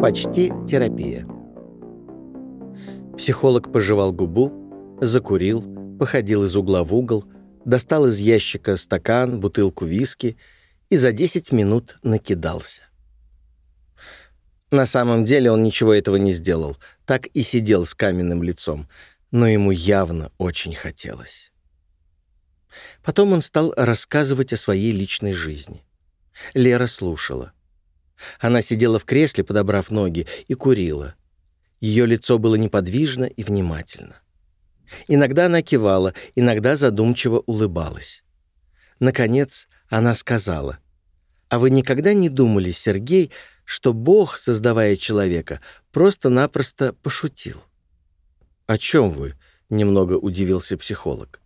Почти терапия. Психолог пожевал губу, закурил, походил из угла в угол, достал из ящика стакан, бутылку виски и за 10 минут накидался. На самом деле он ничего этого не сделал, так и сидел с каменным лицом, но ему явно очень хотелось. Потом он стал рассказывать о своей личной жизни. Лера слушала. Она сидела в кресле, подобрав ноги, и курила. Ее лицо было неподвижно и внимательно. Иногда она кивала, иногда задумчиво улыбалась. Наконец она сказала, «А вы никогда не думали, Сергей, что Бог, создавая человека, просто-напросто пошутил?» «О чем вы?» — немного удивился психолог.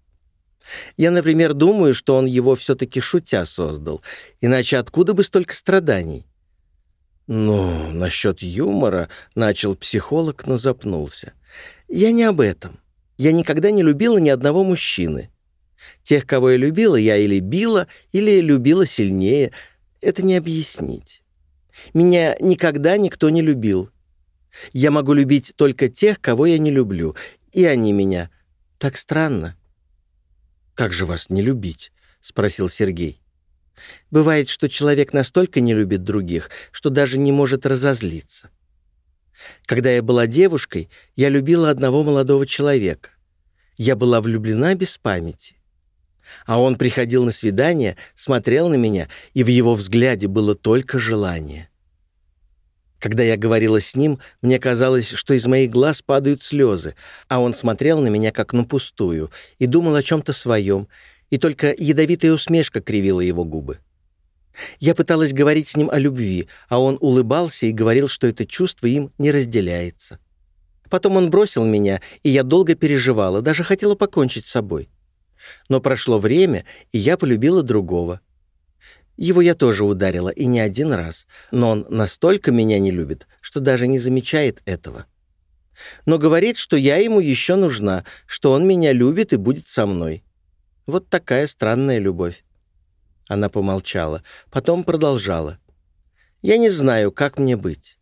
«Я, например, думаю, что он его все-таки шутя создал, иначе откуда бы столько страданий?» «Ну, насчет юмора», — начал психолог, но запнулся. «Я не об этом. Я никогда не любила ни одного мужчины. Тех, кого я любила, я или била, или любила сильнее. Это не объяснить. Меня никогда никто не любил. Я могу любить только тех, кого я не люблю, и они меня. Так странно». «Как же вас не любить?» — спросил Сергей. Бывает, что человек настолько не любит других, что даже не может разозлиться. Когда я была девушкой, я любила одного молодого человека. Я была влюблена без памяти. А он приходил на свидание, смотрел на меня, и в его взгляде было только желание. Когда я говорила с ним, мне казалось, что из моих глаз падают слезы, а он смотрел на меня как на пустую и думал о чем-то своем, и только ядовитая усмешка кривила его губы. Я пыталась говорить с ним о любви, а он улыбался и говорил, что это чувство им не разделяется. Потом он бросил меня, и я долго переживала, даже хотела покончить с собой. Но прошло время, и я полюбила другого. Его я тоже ударила, и не один раз, но он настолько меня не любит, что даже не замечает этого. Но говорит, что я ему еще нужна, что он меня любит и будет со мной. Вот такая странная любовь. Она помолчала, потом продолжала. «Я не знаю, как мне быть.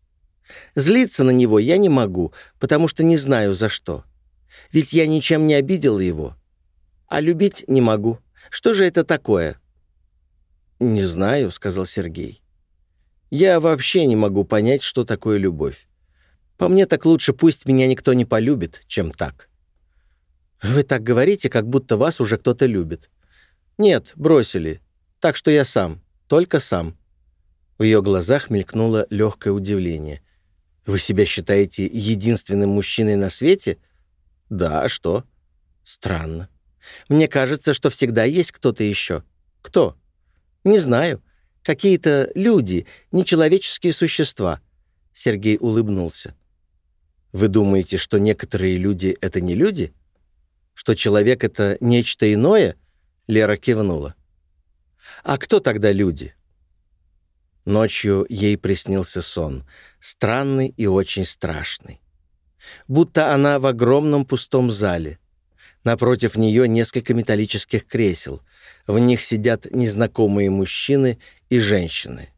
Злиться на него я не могу, потому что не знаю, за что. Ведь я ничем не обидела его. А любить не могу. Что же это такое?» «Не знаю», — сказал Сергей. «Я вообще не могу понять, что такое любовь. По мне так лучше пусть меня никто не полюбит, чем так». «Вы так говорите, как будто вас уже кто-то любит». «Нет, бросили. Так что я сам, только сам». В ее глазах мелькнуло легкое удивление. «Вы себя считаете единственным мужчиной на свете?» «Да, а что?» «Странно. Мне кажется, что всегда есть кто-то еще. Кто?» «Не знаю. Какие-то люди, нечеловеческие существа». Сергей улыбнулся. «Вы думаете, что некоторые люди — это не люди? Что человек — это нечто иное?» Лера кивнула. А кто тогда люди? Ночью ей приснился сон, странный и очень страшный. Будто она в огромном пустом зале. Напротив нее несколько металлических кресел. В них сидят незнакомые мужчины и женщины.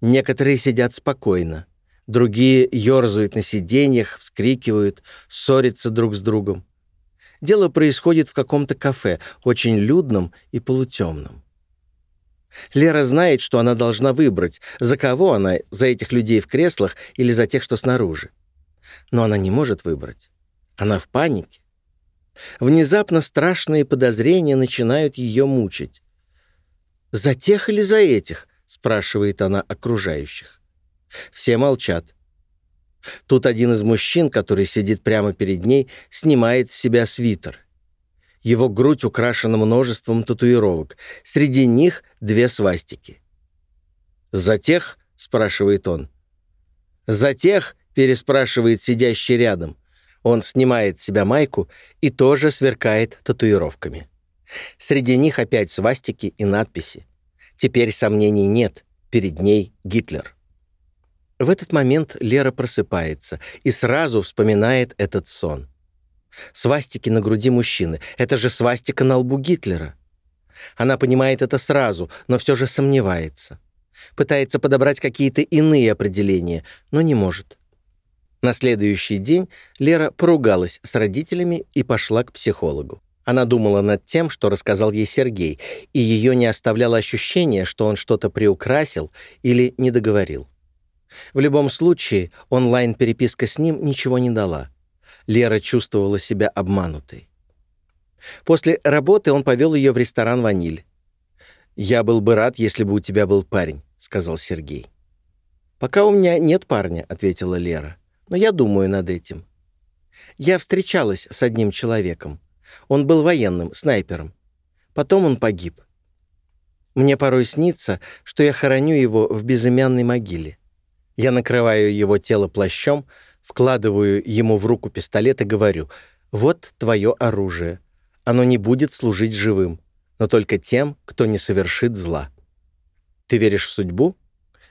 Некоторые сидят спокойно, другие ерзают на сиденьях, вскрикивают, ссорятся друг с другом. Дело происходит в каком-то кафе, очень людном и полутемном. Лера знает, что она должна выбрать, за кого она, за этих людей в креслах или за тех, что снаружи. Но она не может выбрать. Она в панике. Внезапно страшные подозрения начинают ее мучить. «За тех или за этих?» — спрашивает она окружающих. Все молчат. Тут один из мужчин, который сидит прямо перед ней, снимает с себя свитер. Его грудь украшена множеством татуировок. Среди них две свастики. «За тех?» — спрашивает он. «За тех?» — переспрашивает сидящий рядом. Он снимает с себя майку и тоже сверкает татуировками. Среди них опять свастики и надписи. Теперь сомнений нет. Перед ней Гитлер. В этот момент Лера просыпается и сразу вспоминает этот сон. Свастики на груди мужчины. Это же свастика на лбу Гитлера. Она понимает это сразу, но все же сомневается. Пытается подобрать какие-то иные определения, но не может. На следующий день Лера поругалась с родителями и пошла к психологу. Она думала над тем, что рассказал ей Сергей, и ее не оставляло ощущение, что он что-то приукрасил или не договорил. В любом случае, онлайн-переписка с ним ничего не дала. Лера чувствовала себя обманутой. После работы он повел ее в ресторан «Ваниль». «Я был бы рад, если бы у тебя был парень», — сказал Сергей. «Пока у меня нет парня», — ответила Лера. «Но я думаю над этим. Я встречалась с одним человеком. Он был военным, снайпером. Потом он погиб. Мне порой снится, что я хороню его в безымянной могиле. Я накрываю его тело плащом, вкладываю ему в руку пистолет и говорю, «Вот твое оружие. Оно не будет служить живым, но только тем, кто не совершит зла». Ты веришь в судьбу?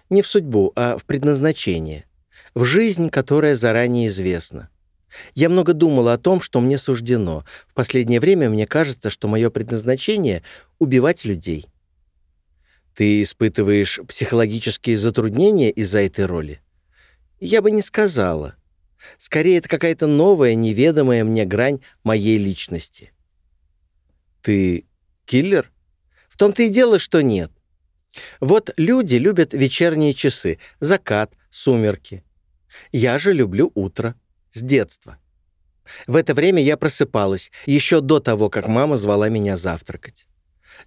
Не в судьбу, а в предназначение. В жизнь, которая заранее известна. Я много думала о том, что мне суждено. В последнее время мне кажется, что мое предназначение — убивать людей. Ты испытываешь психологические затруднения из-за этой роли? Я бы не сказала. Скорее, это какая-то новая, неведомая мне грань моей личности. Ты киллер? В том-то и дело, что нет. Вот люди любят вечерние часы, закат, сумерки. Я же люблю утро с детства. В это время я просыпалась, еще до того, как мама звала меня завтракать.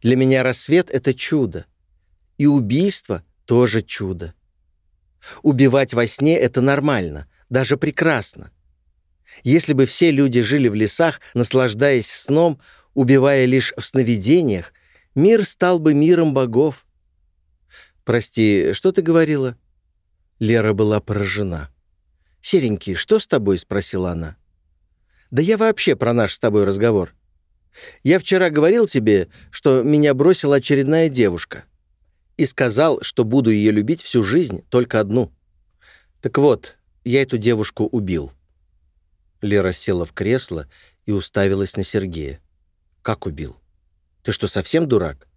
Для меня рассвет — это чудо. И убийство — тоже чудо. Убивать во сне — это нормально, даже прекрасно. Если бы все люди жили в лесах, наслаждаясь сном, убивая лишь в сновидениях, мир стал бы миром богов. «Прости, что ты говорила?» Лера была поражена. «Серенький, что с тобой?» — спросила она. «Да я вообще про наш с тобой разговор. Я вчера говорил тебе, что меня бросила очередная девушка. И сказал, что буду ее любить всю жизнь, только одну. Так вот, я эту девушку убил». Лера села в кресло и уставилась на Сергея. «Как убил? Ты что, совсем дурак?»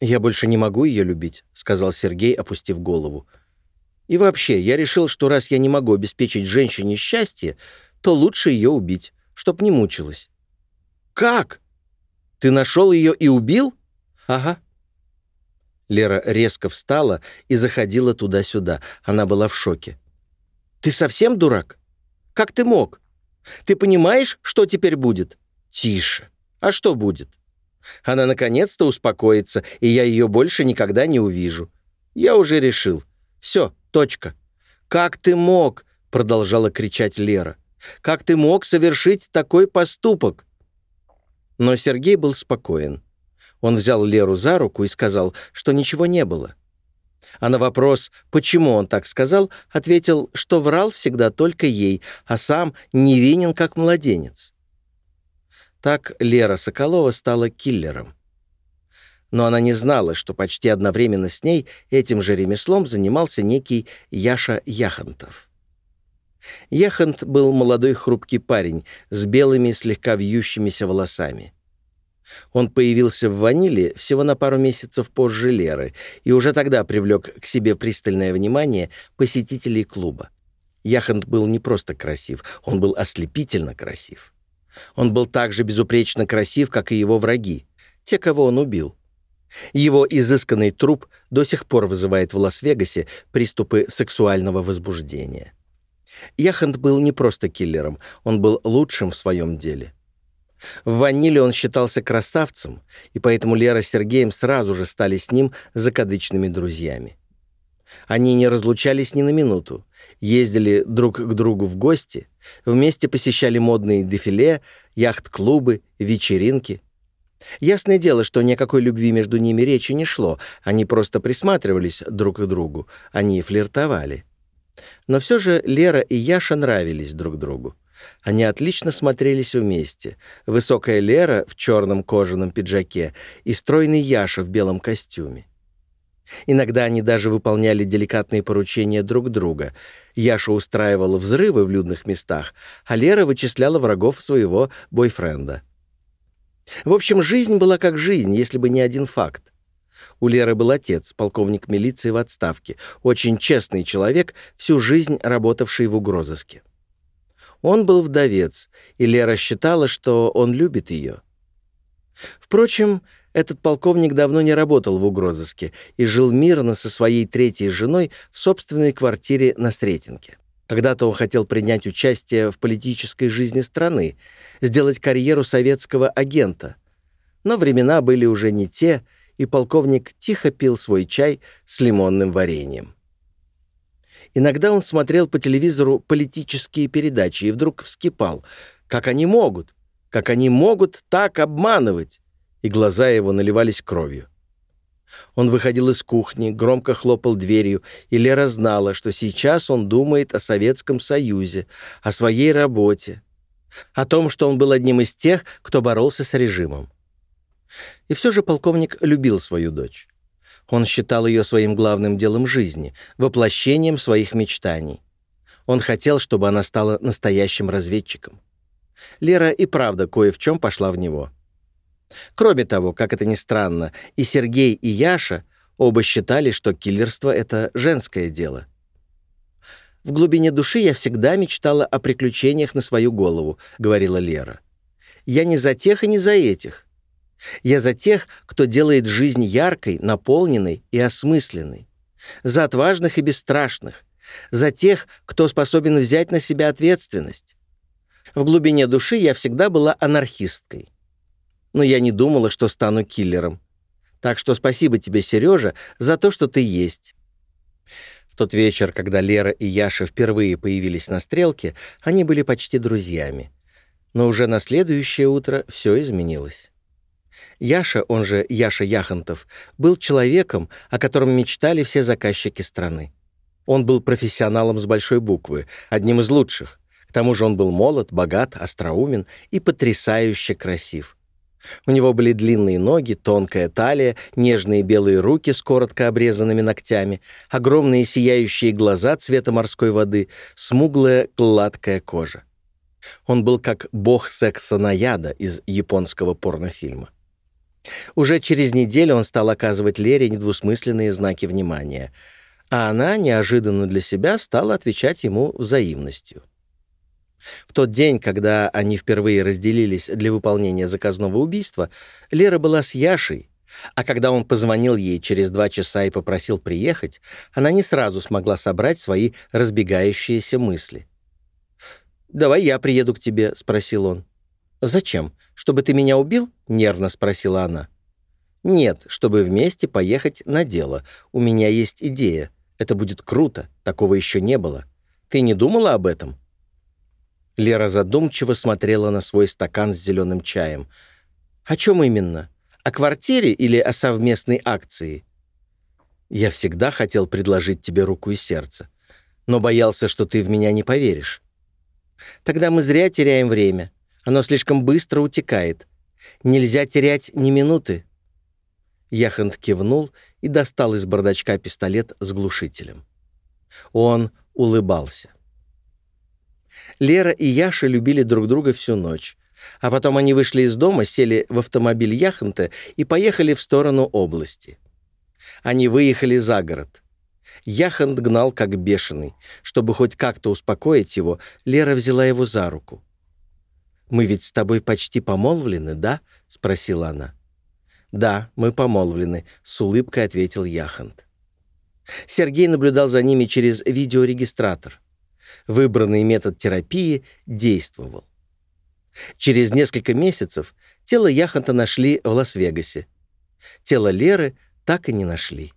«Я больше не могу ее любить», — сказал Сергей, опустив голову. И вообще, я решил, что раз я не могу обеспечить женщине счастье, то лучше ее убить, чтоб не мучилась. «Как? Ты нашел ее и убил?» «Ага». Лера резко встала и заходила туда-сюда. Она была в шоке. «Ты совсем дурак? Как ты мог? Ты понимаешь, что теперь будет?» «Тише. А что будет?» «Она наконец-то успокоится, и я ее больше никогда не увижу. Я уже решил. Все, Точка. «Как ты мог?» — продолжала кричать Лера. «Как ты мог совершить такой поступок?» Но Сергей был спокоен. Он взял Леру за руку и сказал, что ничего не было. А на вопрос, почему он так сказал, ответил, что врал всегда только ей, а сам невинен, как младенец. Так Лера Соколова стала киллером но она не знала, что почти одновременно с ней этим же ремеслом занимался некий Яша Яхонтов. Яхонт был молодой хрупкий парень с белыми слегка вьющимися волосами. Он появился в «Ваниле» всего на пару месяцев позже Леры и уже тогда привлек к себе пристальное внимание посетителей клуба. Яхонт был не просто красив, он был ослепительно красив. Он был так же безупречно красив, как и его враги, те, кого он убил. Его изысканный труп до сих пор вызывает в Лас-Вегасе приступы сексуального возбуждения. Яхант был не просто киллером, он был лучшим в своем деле. В «Ваниле» он считался красавцем, и поэтому Лера с Сергеем сразу же стали с ним закадычными друзьями. Они не разлучались ни на минуту, ездили друг к другу в гости, вместе посещали модные дефиле, яхт-клубы, вечеринки. Ясное дело, что ни о какой любви между ними речи не шло, они просто присматривались друг к другу, они флиртовали. Но все же Лера и Яша нравились друг другу. Они отлично смотрелись вместе. Высокая Лера в черном кожаном пиджаке и стройный Яша в белом костюме. Иногда они даже выполняли деликатные поручения друг друга. Яша устраивала взрывы в людных местах, а Лера вычисляла врагов своего бойфренда. В общем, жизнь была как жизнь, если бы не один факт. У Леры был отец, полковник милиции в отставке, очень честный человек, всю жизнь работавший в угрозыске. Он был вдовец, и Лера считала, что он любит ее. Впрочем, этот полковник давно не работал в угрозыске и жил мирно со своей третьей женой в собственной квартире на Сретенке. Когда-то он хотел принять участие в политической жизни страны, сделать карьеру советского агента. Но времена были уже не те, и полковник тихо пил свой чай с лимонным вареньем. Иногда он смотрел по телевизору политические передачи и вдруг вскипал. Как они могут? Как они могут так обманывать? И глаза его наливались кровью. Он выходил из кухни, громко хлопал дверью, и Лера знала, что сейчас он думает о Советском Союзе, о своей работе, о том, что он был одним из тех, кто боролся с режимом. И все же полковник любил свою дочь. Он считал ее своим главным делом жизни, воплощением своих мечтаний. Он хотел, чтобы она стала настоящим разведчиком. Лера и правда кое в чем пошла в него. Кроме того, как это ни странно, и Сергей, и Яша оба считали, что киллерство — это женское дело. «В глубине души я всегда мечтала о приключениях на свою голову», — говорила Лера. «Я не за тех и не за этих. Я за тех, кто делает жизнь яркой, наполненной и осмысленной. За отважных и бесстрашных. За тех, кто способен взять на себя ответственность. В глубине души я всегда была анархисткой но я не думала, что стану киллером. Так что спасибо тебе, Сережа, за то, что ты есть». В тот вечер, когда Лера и Яша впервые появились на стрелке, они были почти друзьями. Но уже на следующее утро все изменилось. Яша, он же Яша Яхонтов, был человеком, о котором мечтали все заказчики страны. Он был профессионалом с большой буквы, одним из лучших. К тому же он был молод, богат, остроумен и потрясающе красив. У него были длинные ноги, тонкая талия, нежные белые руки с коротко обрезанными ногтями, огромные сияющие глаза цвета морской воды, смуглая гладкая кожа. Он был как бог секса Наяда из японского порнофильма. Уже через неделю он стал оказывать Лере недвусмысленные знаки внимания, а она неожиданно для себя стала отвечать ему взаимностью. В тот день, когда они впервые разделились для выполнения заказного убийства, Лера была с Яшей, а когда он позвонил ей через два часа и попросил приехать, она не сразу смогла собрать свои разбегающиеся мысли. «Давай я приеду к тебе», — спросил он. «Зачем? Чтобы ты меня убил?» — нервно спросила она. «Нет, чтобы вместе поехать на дело. У меня есть идея. Это будет круто. Такого еще не было. Ты не думала об этом?» Лера задумчиво смотрела на свой стакан с зеленым чаем. «О чем именно? О квартире или о совместной акции?» «Я всегда хотел предложить тебе руку и сердце, но боялся, что ты в меня не поверишь. Тогда мы зря теряем время. Оно слишком быстро утекает. Нельзя терять ни минуты». Яхант кивнул и достал из бардачка пистолет с глушителем. Он улыбался. Лера и Яша любили друг друга всю ночь. А потом они вышли из дома, сели в автомобиль Яханта и поехали в сторону области. Они выехали за город. Яхант гнал как бешеный. Чтобы хоть как-то успокоить его, Лера взяла его за руку. «Мы ведь с тобой почти помолвлены, да?» — спросила она. «Да, мы помолвлены», — с улыбкой ответил Яхант. Сергей наблюдал за ними через видеорегистратор. Выбранный метод терапии действовал. Через несколько месяцев тело Яханта нашли в Лас-Вегасе. Тело Леры так и не нашли.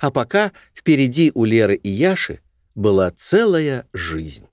А пока впереди у Леры и Яши была целая жизнь.